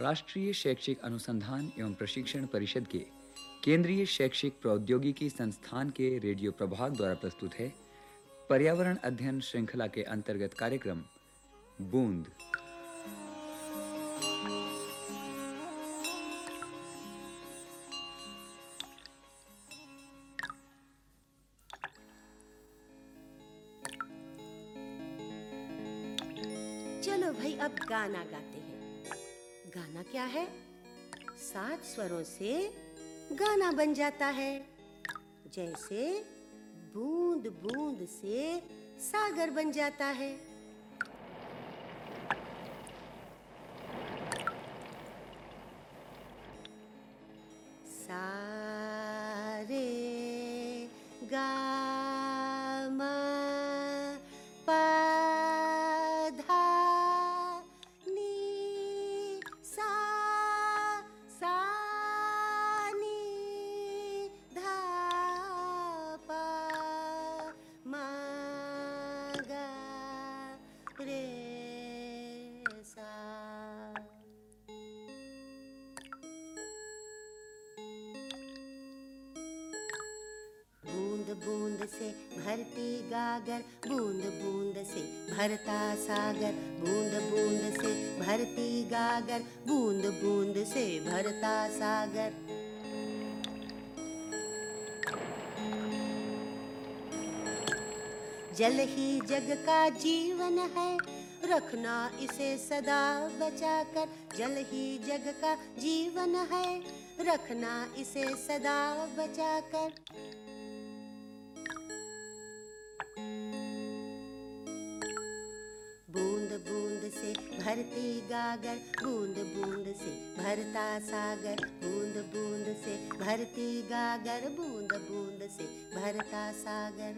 राष्ट्रीय शैक्षिक अनुसंधान एवं प्रशिक्षण परिषद के केंद्रीय शैक्षिक प्रौद्योगिकी संस्थान के रेडियो प्रभाग द्वारा प्रस्तुत है पर्यावरण अध्ययन श्रृंखला के अंतर्गत कार्यक्रम, बूंद। चलो भाई, अब गाना गाते हैं। गाना क्या है? सात स्वरों से गाना बन जाता है। जैसे बूंद बूंद से सागर बन जाता है। सारे गा बूंद से भरती गागर, बूंद बूंद से भरता सागर, बूंद बूंद से भरती गागर, बूंद बूंद से भरता सागर। जल ही जग का जीवन है, रखना इसे सदा बचाकर। जल ही जग का जीवन है, रखना इसे सदा बचाकर। भरती गागर, बूंद बूंद से भरता सागर, बूंद बूंद से भरती गागर, बूंद बूंद से भरता सागर।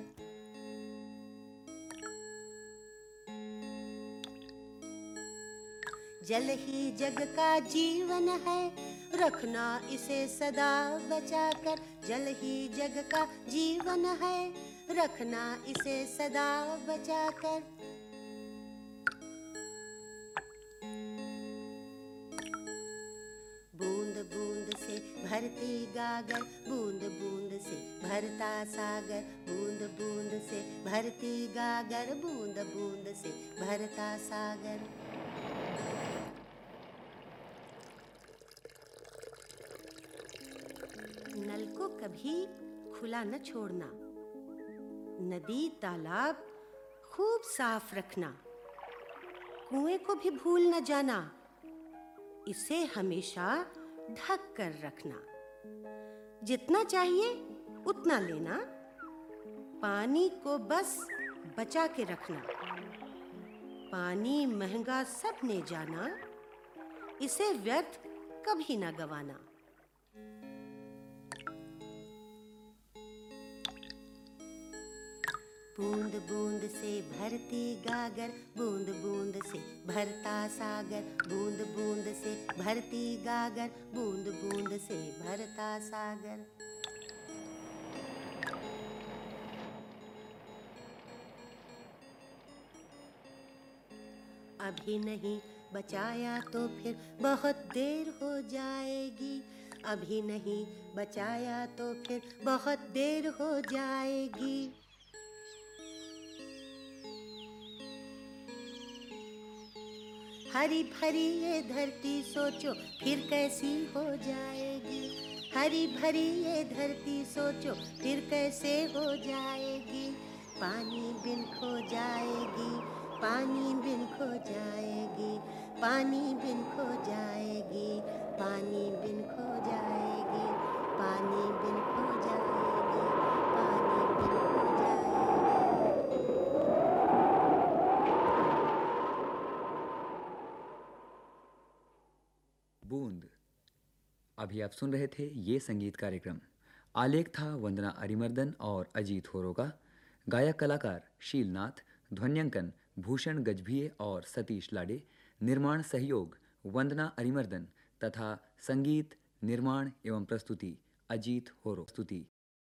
जल ही जग का जीवन है, रखना इसे सदा बचाकर। जल ही जग का जीवन है, रखना इसे सदा बचाकर। से भरती गागर, बूंद बूंद से भरता सागर, बूंद बूंद से भरती गागर, बूंद बूंद से भरता सागर। नल को कभी खुला न छोड़ना, नदी तालाब खूब साफ़ रखना, कुएँ को भी भूल न जाना, इसे हमेशा ढक कर रखना। जितना चाहिए, उतना लेना। पानी को बस बचा के रखना। पानी महँगा सबने जाना। इसे व्यर्थ कभी ना गवाना। बूंद बूंद से भरती गागर, बूंद बूंद से भरता सागर, बूंद बूंद से भरती गागर, बूंद बूंद से भरता सागर। अभी नहीं बचाया तो फिर बहुत देर हो जाएगी। अभी नहीं बचाया तो फिर बहुत देर हो जाएगी। हरी भरी ये धरती सोचो, फिर कैसी हो जाएगी? हरी भरी ये धरती सोचो, फिर कैसे हो जाएगी? पानी बिन खो जाएगी, पानी बिन खो जाएगी, पानी बिन खो जाएगी। बूंद। अभी आप सुन रहे थे ये संगीत कार्यक्रम। आलेख था वंदना अरिमर्दन और अजीत होरो का गायक कलाकार शीलनाथ, ध्वन्यंकन भूषण गजभिये और सतीश लाडे। निर्माण सहयोग वंदना अरिमर्दन तथा संगीत निर्माण एवं प्रस्तुति अजीत होरो स्तुति।